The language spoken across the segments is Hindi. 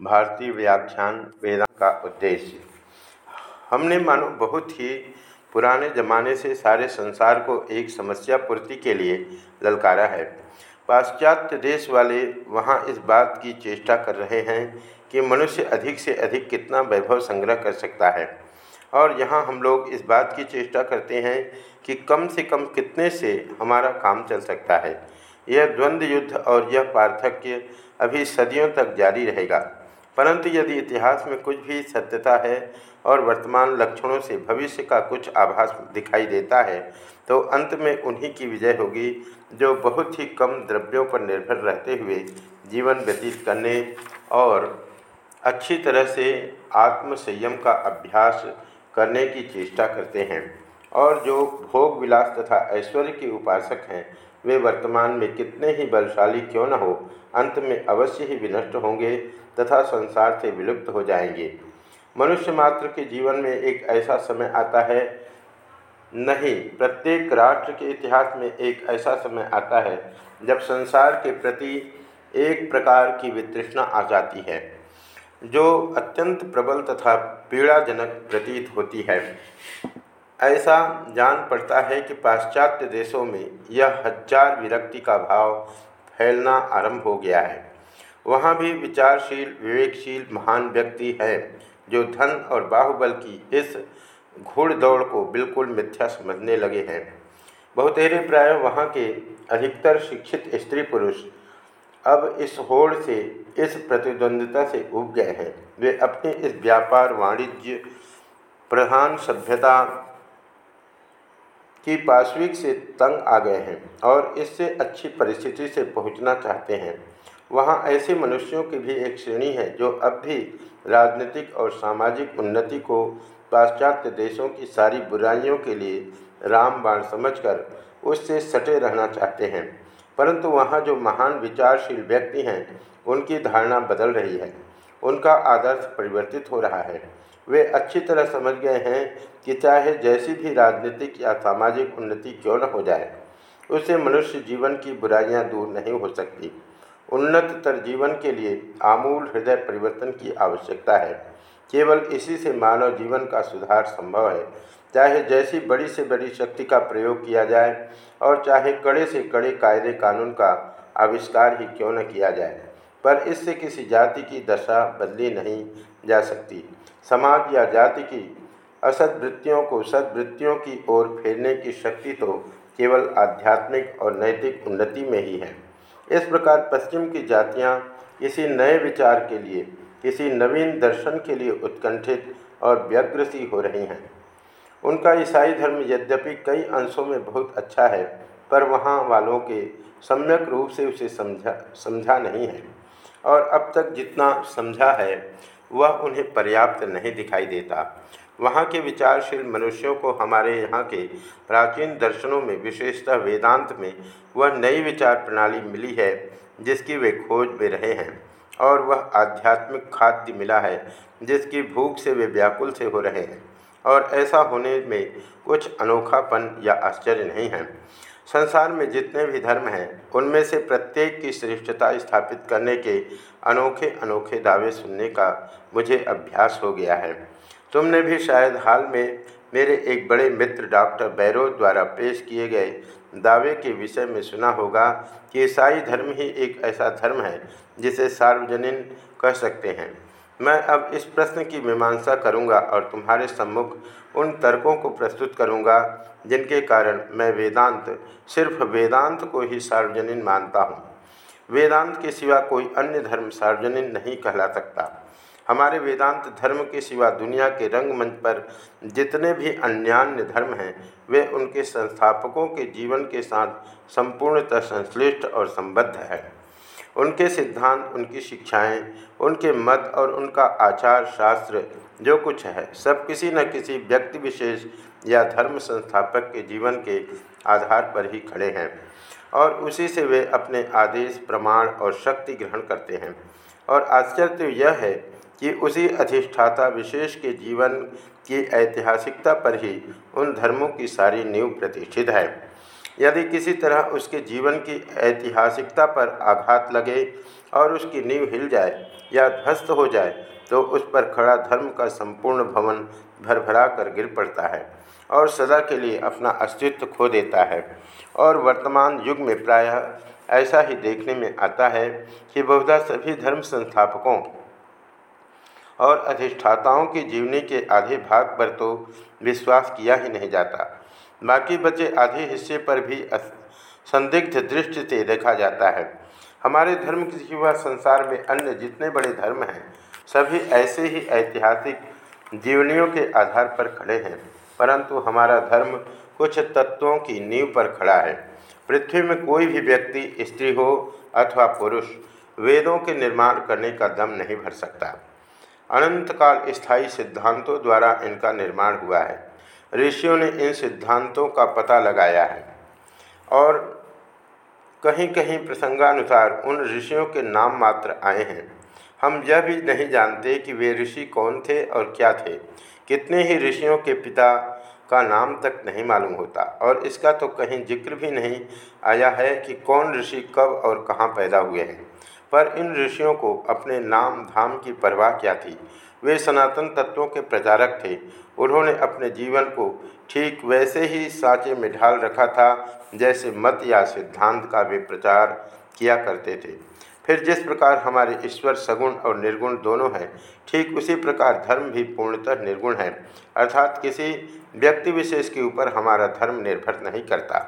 भारतीय व्याख्यान वेदांत का उद्देश्य। हमने मानो बहुत ही पुराने ज़माने से सारे संसार को एक समस्या पूर्ति के लिए ललकारा है। पाश्चात्य देश वाले वहाँ इस बात की चेष्टा कर रहे हैं कि मनुष्य अधिक से अधिक कितना वैभव संग्रह कर सकता है। और यहाँ हम लोग इस बात की चेष्टा करते हैं कि कम से कम कितने से हमारा काम चल सकता है। यह द्वंद्व युद्ध और यह पार्थक्य अभी सदियों तक जारी रहेगा। परंतु यदि इतिहास में कुछ भी सत्यता है और वर्तमान लक्षणों से भविष्य का कुछ आभास दिखाई देता है तो अंत में उन्हीं की विजय होगी, जो बहुत ही कम द्रव्यों पर निर्भर रहते हुए जीवन व्यतीत करने और अच्छी तरह से आत्म संयम का अभ्यास करने की चेष्टा करते हैं। और जो भोग विलास तथा ऐश्वर्य के उपासक हैं, वे वर्तमान में कितने ही बलशाली क्यों न हो, अंत में अवश्य ही विनष्ट होंगे तथा संसार से विलुप्त हो जाएँगे। मनुष्य मात्र के जीवन में एक ऐसा समय आता है, नहीं, प्रत्येक राष्ट्र के इतिहास में एक ऐसा समय आता है, जब संसार के प्रति एक प्रकार की वितृष्णा आ जाती है, जो अत्यंत प्रबल तथा पीड़ाजनक प्रतीत होती है। ऐसा जान पड़ता है कि पाश्चात्य देशों में यह हज़ार विरक्ति का भाव फैलना आरंभ हो गया है। वहाँ भी विचारशील, विवेकशील, महान व्यक्ति है, जो धन और बाहुबल की इस घुड़दौड़ को बिल्कुल मिथ्या समझने लगे हैं। बहुतेरे प्राय वहाँ के अधिकतर शिक्षित स्त्री पुरुष अब इस होड़ से, इस प्रतिद्वंदिता से उग गए हैं। वे अपने इस व्यापार, वाणिज्य, प्रधान सभ्यता की पार्श्विक से तंग आ गए हैं और इससे अच्छी परिस्थिति से पहुँचना चाहते हैं। वहाँ ऐसे मनुष्यों की भी एक श्रेणी है जो अब भी राजनीतिक और सामाजिक उन्नति को पाश्चात्य देशों की सारी बुराइयों के लिए रामबाण समझकर उससे सटे रहना चाहते हैं। परंतु वहाँ जो महान विचारशील व्यक्ति हैं, उनकी धारणा बदल रही है। उनका आदर्श परिवर्तित हो रहा है। वे अच्छी तरह समझ गए हैं कि चाहे जैसी भी राजनीतिक या सामाजिक उन्नति क्यों न हो जाए उससे मनुष्य जीवन की बुराइयाँ दूर नहीं हो सकती। उन्नततर जीवन के लिए आमूल हृदय परिवर्तन की आवश्यकता है। केवल इसी से मानव जीवन का सुधार संभव है। चाहे जैसी बड़ी से बड़ी शक्ति का प्रयोग किया जाए और चाहे कड़े से कड़े कायदे कानून का आविष्कार ही क्यों न किया जाए, पर इससे किसी जाति की दशा बदली नहीं जा सकती। समाज या जाति की असदवृत्तियों को सदवृत्तियों की ओर फेरने की शक्ति तो केवल आध्यात्मिक और नैतिक उन्नति में ही है। इस प्रकार पश्चिम की जातियाँ किसी नए विचार के लिए, किसी नवीन दर्शन के लिए उत्कंठित और व्यग्र सी हो रही हैं। उनका ईसाई धर्म यद्यपि कई अंशों में बहुत अच्छा है, पर वहाँ वालों के सम्यक रूप से उसे समझा समझा नहीं है। और अब तक जितना समझा है, वह उन्हें पर्याप्त नहीं दिखाई देता। वहाँ के विचारशील मनुष्यों को हमारे यहाँ के प्राचीन दर्शनों में, विशेषतः वेदांत में, वह नई विचार प्रणाली मिली है, जिसकी वे खोज में रहे हैं। और वह आध्यात्मिक खाद्य मिला है, जिसकी भूख से वे व्याकुल से हो रहे हैं। और ऐसा होने में कुछ अनोखापन या आश्चर्य नहीं है। संसार में जितने भी धर्म हैं, उनमें से प्रत्येक की श्रेष्ठता स्थापित करने के अनोखे अनोखे दावे सुनने का मुझे अभ्यास हो गया है। तुमने भी शायद हाल में मेरे एक बड़े मित्र डॉक्टर बैरो द्वारा पेश किए गए दावे के विषय में सुना होगा कि ईसाई धर्म ही एक ऐसा धर्म है जिसे सार्वजनिक कह सकते हैं। मैं अब इस प्रश्न की मीमांसा करूँगा और तुम्हारे सम्मुख उन तर्कों को प्रस्तुत करूँगा, जिनके कारण मैं वेदांत, सिर्फ़ वेदांत को ही सार्वजनिक मानता हूँ। वेदांत के सिवा कोई अन्य धर्म सार्वजनिक नहीं कहला सकता। हमारे वेदांत धर्म के सिवा दुनिया के रंगमंच पर जितने भी अन्यान्य धर्म हैं वे उनके संस्थापकों के जीवन के साथ संपूर्णतः संश्लिष्ट और संबद्ध है। उनके सिद्धांत उनकी शिक्षाएँ, उनके मत और उनका आचार शास्त्र जो कुछ है सब किसी न किसी व्यक्ति विशेष या धर्म संस्थापक के जीवन के आधार पर ही खड़े हैं और उसी से वे अपने आदेश प्रमाण और शक्ति ग्रहण करते हैं। और आश्चर्य तो यह है कि उसी अधिष्ठाता विशेष के जीवन की ऐतिहासिकता पर ही उन धर्मों की सारी नींव प्रतिष्ठित है। यदि किसी तरह उसके जीवन की ऐतिहासिकता पर आघात लगे और उसकी नींव हिल जाए या ध्वस्त हो जाए तो उस पर खड़ा धर्म का संपूर्ण भवन भरभरा कर गिर पड़ता है और सदा के लिए अपना अस्तित्व खो देता है। और वर्तमान युग में प्रायः ऐसा ही देखने में आता है कि बहुधा सभी धर्म संस्थापकों और अधिष्ठाताओं की जीवनी के आधे भाग पर तो विश्वास किया ही नहीं जाता। बाकी बचे आधे हिस्से पर भी संदिग्ध दृष्टि से देखा जाता है। हमारे धर्म के सिवा संसार में अन्य जितने बड़े धर्म हैं, सभी ऐसे ही ऐतिहासिक जीवनियों के आधार पर खड़े हैं। परंतु हमारा धर्म कुछ तत्वों की नींव पर खड़ा है। पृथ्वी में कोई भी व्यक्ति, स्त्री हो अथवा पुरुष, वेदों के निर्माण करने का दम नहीं भर सकता। अनंत काल स्थायी सिद्धांतों द्वारा इनका निर्माण हुआ है। ऋषियों ने इन सिद्धांतों का पता लगाया है। और कहीं कहीं प्रसंगानुसार उन ऋषियों के नाम मात्र आए हैं। हम यह भी नहीं जानते कि वे ऋषि कौन थे और क्या थे। कितने ही ऋषियों के पिता का नाम तक नहीं मालूम होता। और इसका तो कहीं ज़िक्र भी नहीं आया है कि कौन ऋषि कब और कहाँ पैदा हुए हैं। पर इन ऋषियों को अपने नाम धाम की परवाह क्या थी? वे सनातन तत्वों के प्रचारक थे। उन्होंने अपने जीवन को ठीक वैसे ही साँचे में ढाल रखा था जैसे मत या सिद्धांत का वे प्रचार किया करते थे। फिर जिस प्रकार हमारे ईश्वर सगुण और निर्गुण दोनों हैं, ठीक उसी प्रकार धर्म भी पूर्णतः निर्गुण है। अर्थात किसी व्यक्ति विशेष के ऊपर हमारा धर्म निर्भर नहीं करता।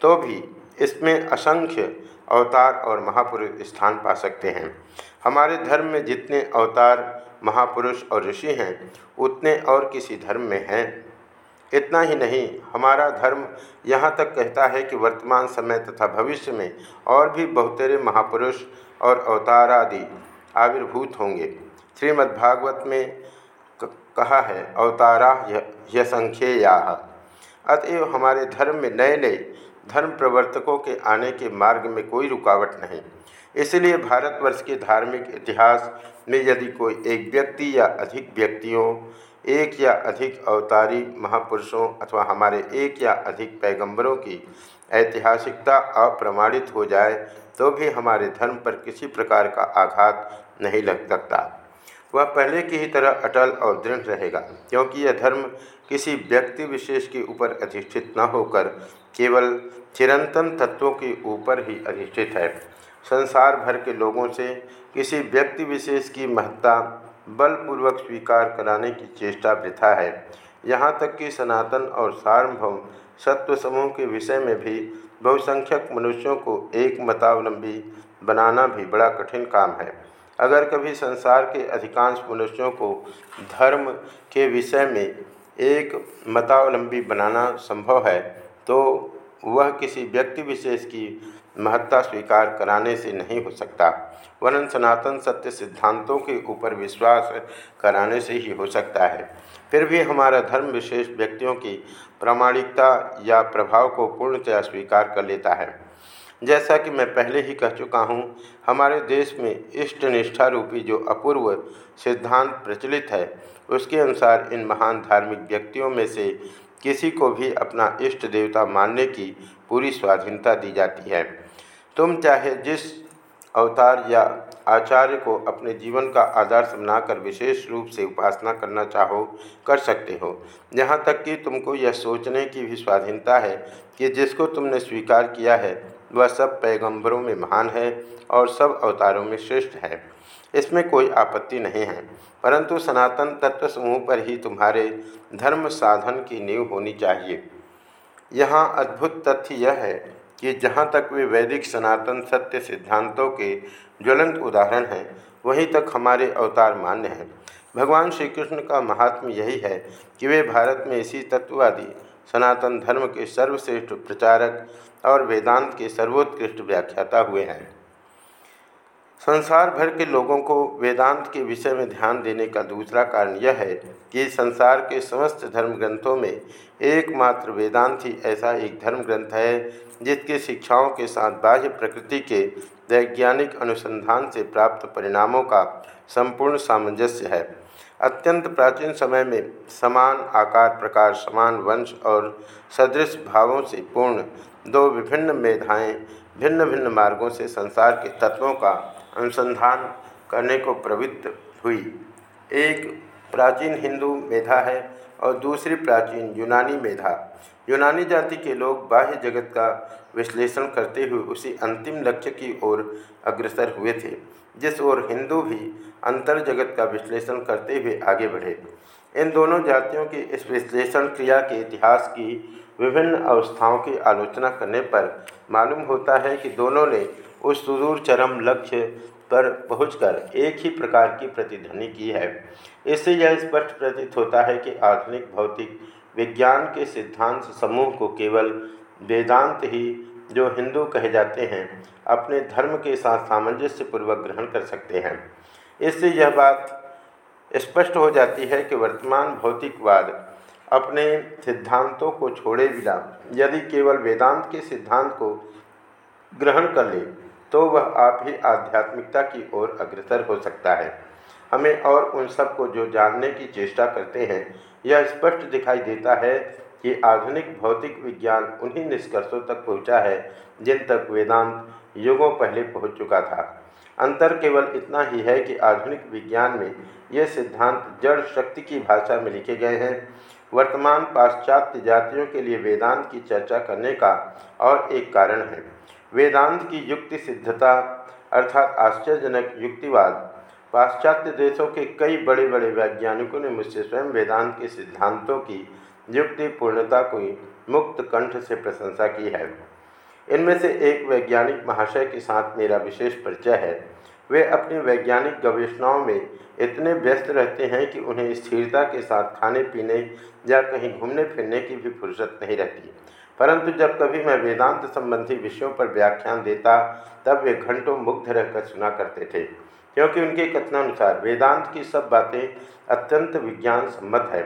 तो भी इसमें असंख्य अवतार और महापुरुष स्थान पा सकते हैं। हमारे धर्म में जितने अवतार, महापुरुष और ऋषि हैं, उतने और किसी धर्म में हैं। इतना ही नहीं, हमारा धर्म यहाँ तक कहता है कि वर्तमान समय तथा भविष्य में और भी बहुतेरे महापुरुष और अवतार आदि आविर्भूत होंगे। श्रीमद्भागवत में कहा है, अवतारा यशंख्येया अतएव हमारे धर्म में नए नए धर्म प्रवर्तकों के आने के मार्ग में कोई रुकावट नहीं। इसलिए भारतवर्ष के धार्मिक इतिहास में यदि कोई एक व्यक्ति या अधिक व्यक्तियों, एक या अधिक अवतारी महापुरुषों अथवा हमारे एक या अधिक पैगंबरों की ऐतिहासिकता अप्रमाणित हो जाए तो भी हमारे धर्म पर किसी प्रकार का आघात नहीं लग सकता। वह पहले की ही तरह अटल और दृढ़ रहेगा, क्योंकि यह धर्म किसी व्यक्ति विशेष के ऊपर अधिष्ठित न होकर केवल चिरंतन तत्वों के ऊपर ही अधिष्ठित है। संसार भर के लोगों से किसी व्यक्ति विशेष की महत्ता बलपूर्वक स्वीकार कराने की चेष्टा वृथा है। यहाँ तक कि सनातन और सार्वभौम सत्व समूह के विषय में भी बहुसंख्यक मनुष्यों को एक मतावलंबी बनाना भी बड़ा कठिन काम है। अगर कभी संसार के अधिकांश मनुष्यों को धर्म के विषय में एक मतावलंबी बनाना संभव है तो वह किसी व्यक्ति विशेष की महत्ता स्वीकार कराने से नहीं हो सकता। वरन सनातन सत्य सिद्धांतों के ऊपर विश्वास कराने से ही हो सकता है। फिर भी हमारा धर्म विशेष व्यक्तियों की प्रामाणिकता या प्रभाव को पूर्णतया स्वीकार कर लेता है। जैसा कि मैं पहले ही कह चुका हूँ, हमारे देश में इष्ट निष्ठा रूपी जो अपूर्व सिद्धांत प्रचलित है, उसके अनुसार इन महान धार्मिक व्यक्तियों में से किसी को भी अपना इष्ट देवता मानने की पूरी स्वाधीनता दी जाती है। तुम चाहे जिस अवतार या आचार्य को अपने जीवन का आदर्श बनाकर विशेष रूप से उपासना करना चाहो, कर सकते हो। यहाँ तक कि तुमको यह सोचने की भी स्वाधीनता है कि जिसको तुमने स्वीकार किया है वह सब पैगंबरों में महान है और सब अवतारों में श्रेष्ठ है। इसमें कोई आपत्ति नहीं है, परंतु सनातन तत्व समूह पर ही तुम्हारे धर्म साधन की नींव होनी चाहिए। यहाँ अद्भुत तथ्य यह है कि जहाँ तक वे वैदिक सनातन सत्य सिद्धांतों के ज्वलंत उदाहरण हैं, वहीं तक हमारे अवतार मान्य हैं। भगवान श्री कृष्ण का महात्म यही है कि वे भारत में इसी तत्ववादी सनातन धर्म के सर्वश्रेष्ठ प्रचारक और वेदांत के सर्वोत्कृष्ट व्याख्याता हुए हैं। संसार भर के लोगों को वेदांत के विषय में ध्यान देने का दूसरा कारण यह है कि संसार के समस्त धर्म ग्रंथों में एकमात्र वेदांत ही ऐसा एक धर्म ग्रंथ है, जिसके शिक्षाओं के साथ बाह्य प्रकृति के वैज्ञानिक अनुसंधान से प्राप्त परिणामों का संपूर्ण सामंजस्य है। अत्यंत प्राचीन समय में समान आकार, प्रकार, समान वंश और सदृश भावों से पूर्ण दो विभिन्न मेधाएँ भिन्न भिन्न मार्गों से संसार के तत्वों का अनुसंधान करने को प्रवृत्त हुई। एक प्राचीन हिंदू मेधा है और दूसरी प्राचीन यूनानी मेधा। यूनानी जाति के लोग बाह्य जगत का विश्लेषण करते हुए उसी अंतिम लक्ष्य की ओर अग्रसर हुए थे, जिस ओर हिंदू भी अंतर जगत का विश्लेषण करते हुए आगे बढ़े। इन दोनों जातियों की इस विश्लेषण क्रिया के इतिहास की विभिन्न अवस्थाओं की आलोचना करने पर मालूम होता है कि दोनों ने उस सुदूर चरम लक्ष्य पर पहुंचकर एक ही प्रकार की प्रतिध्वनि की है। इससे यह स्पष्ट प्रतीत होता है कि आधुनिक भौतिक विज्ञान के सिद्धांत समूह को केवल वेदांत ही, जो हिंदू कहे जाते हैं, अपने धर्म के साथ सामंजस्यपूर्वक ग्रहण कर सकते हैं। इससे यह बात स्पष्ट हो जाती है कि वर्तमान भौतिकवाद अपने सिद्धांतों को छोड़े बिना, यदि केवल वेदांत के सिद्धांत को ग्रहण कर ले तो वह आप ही आध्यात्मिकता की ओर अग्रसर हो सकता है। हमें और उन सबको जो जानने की चेष्टा करते हैं, यह स्पष्ट दिखाई देता है कि आधुनिक भौतिक विज्ञान उन्हीं निष्कर्षों तक पहुँचा है, जिन तक वेदांत युगों पहले पहुँच चुका था। अंतर केवल इतना ही है कि आधुनिक विज्ञान में ये सिद्धांत जड़ शक्ति की भाषा में लिखे गए हैं। वर्तमान पाश्चात्य जातियों के लिए वेदांत की चर्चा करने का और एक कारण है। वेदांत की युक्ति सिद्धता अर्थात आश्चर्यजनक युक्तिवाद पाश्चात्य देशों के कई बड़े बड़े वैज्ञानिकों ने मुझसे स्वयं वेदांत के सिद्धांतों की युक्ति, पूर्णता की मुक्त कंठ से प्रशंसा की है। इनमें से एक वैज्ञानिक महाशय के साथ मेरा विशेष परिचय है। वे अपनी वैज्ञानिक गवेषणाओं में इतने व्यस्त रहते हैं कि उन्हें स्थिरता के साथ खाने पीने या कहीं घूमने फिरने की भी फुर्सत नहीं रहती। परंतु जब कभी मैं वेदांत संबंधी विषयों पर व्याख्यान देता, तब वे घंटों मुग्ध रहकर सुना करते थे, क्योंकि उनके कथनानुसार वेदांत की सब बातें अत्यंत विज्ञान सम्मत है।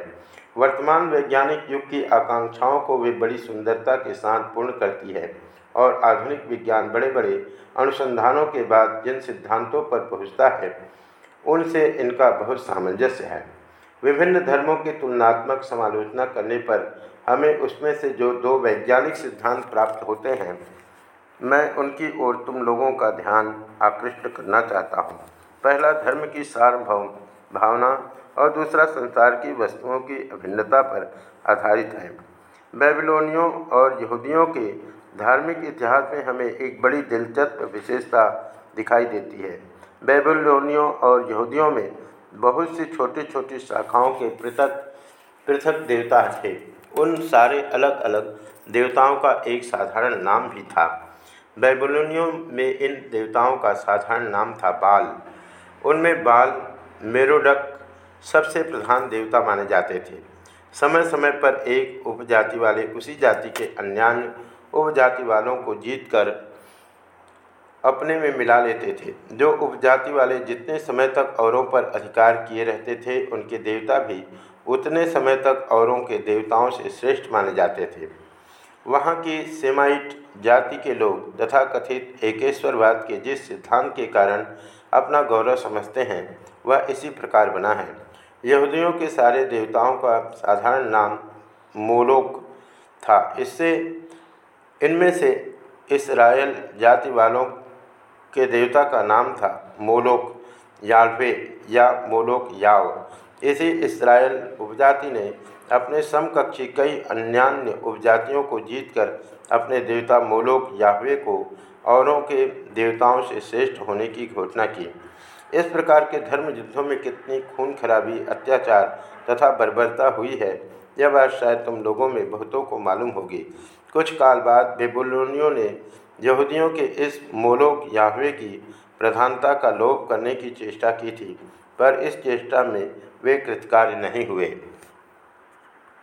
वर्तमान वैज्ञानिक युग की आकांक्षाओं को वे बड़ी सुंदरता के साथ पूर्ण करती है और आधुनिक विज्ञान बड़े बड़े अनुसंधानों के बाद जिन सिद्धांतों पर पहुँचता है, उनसे इनका बहुत सामंजस्य है। विभिन्न धर्मों की तुलनात्मक समालोचना करने पर हमें उसमें से जो दो वैज्ञानिक सिद्धांत प्राप्त होते हैं, मैं उनकी ओर तुम लोगों का ध्यान आकृष्ट करना चाहता हूँ। पहला धर्म की सार्वभौम भावना और दूसरा संसार की वस्तुओं की अभिन्नता पर आधारित है। बेबीलोनियों और यहूदियों के धार्मिक इतिहास में हमें एक बड़ी दिलचस्प विशेषता दिखाई देती है। बेबीलोनियों और यहूदियों में बहुत सी छोटी छोटी शाखाओं के पृथक पृथक देवता थे। उन सारे अलग अलग देवताओं का एक साधारण नाम भी था। बेबीलोनियों में इन देवताओं का साधारण नाम था बाल। उनमें बाल मेरोडक सबसे प्रधान देवता माने जाते थे। समय समय पर एक उपजाति वाले उसी जाति के अन्यान्य उपजाति वालों को जीतकर अपने में मिला लेते थे। जो उपजाति वाले जितने समय तक औरों पर अधिकार किए रहते थे, उनके देवता भी उतने समय तक औरों के देवताओं से श्रेष्ठ माने जाते थे। वहाँ की सेमाइट जाति के लोग तथा कथित एकेश्वरवाद के जिस सिद्धांत के कारण अपना गौरव समझते हैं, वह इसी प्रकार बना है। यहूदियों के सारे देवताओं का साधारण नाम मोलोक था। इससे, इनमें से इसराइल जाति वालों के देवता का नाम था मोलोक याल्वे या मोलोक याव इसी इसराइल उपजाति ने अपने समकक्षी कई अन्यान्य उपजातियों को जीतकर अपने देवता मोलोक याहवे को औरों के देवताओं से श्रेष्ठ होने की घोषणा की। इस प्रकार के धर्म युद्धों में कितनी खून खराबी अत्याचार तथा बर्बरता हुई है, यह बात शायद तुम लोगों में बहुतों को मालूम होगी। कुछ काल बाद बेबुलोनियों ने यहूदियों के इस मोलोक याहवे की प्रधानता का लोप करने की चेष्टा की थी, पर इस चेष्टा में वे कृतकार्य नहीं हुए।